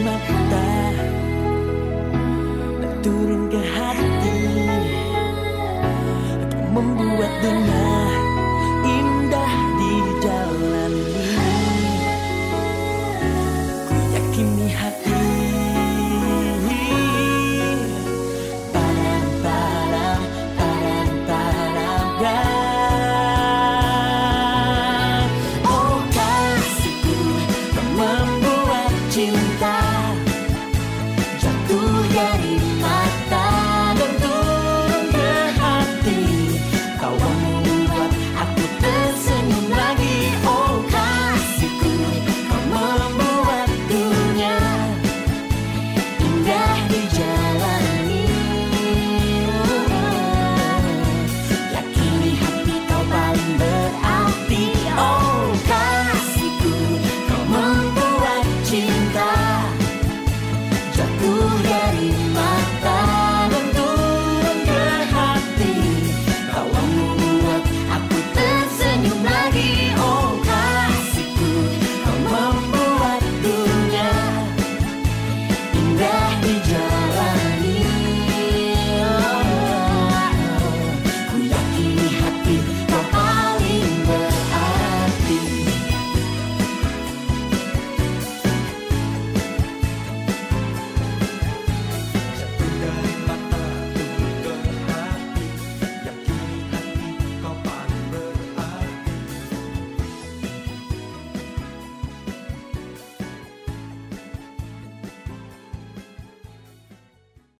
mata Turun ke hati Aku membuat dunia indah di jalan.